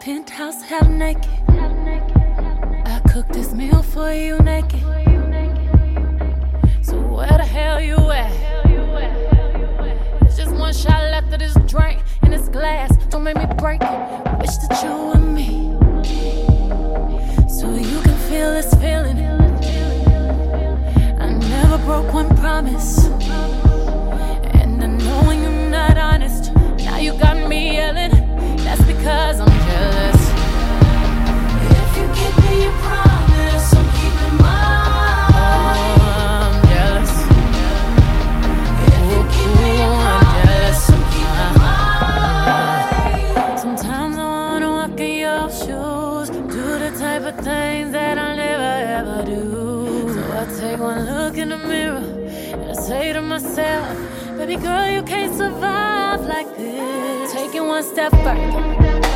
penthouse half naked. I cooked this meal for you naked. promise. And I know you're not honest. Now you got me yelling. That's because I'm jealous. If you keep me promise, I'm If you me promise, I'm. Sometimes I wanna walk in your shoes, do the type of things that I never ever do. So I take one look in the mirror say to myself, baby girl, you can't survive like this. Taking one step back.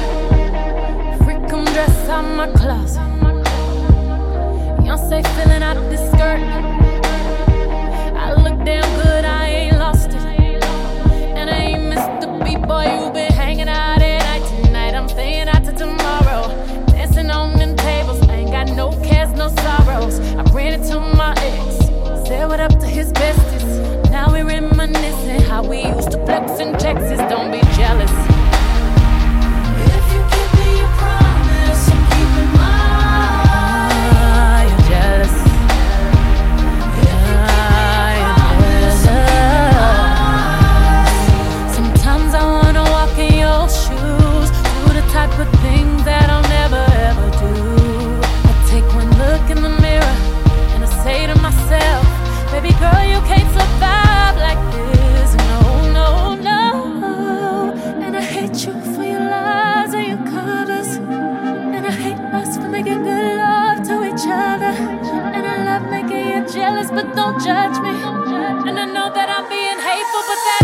jealous, but don't judge me. And I know that I'm being hateful, but that.